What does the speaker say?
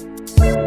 you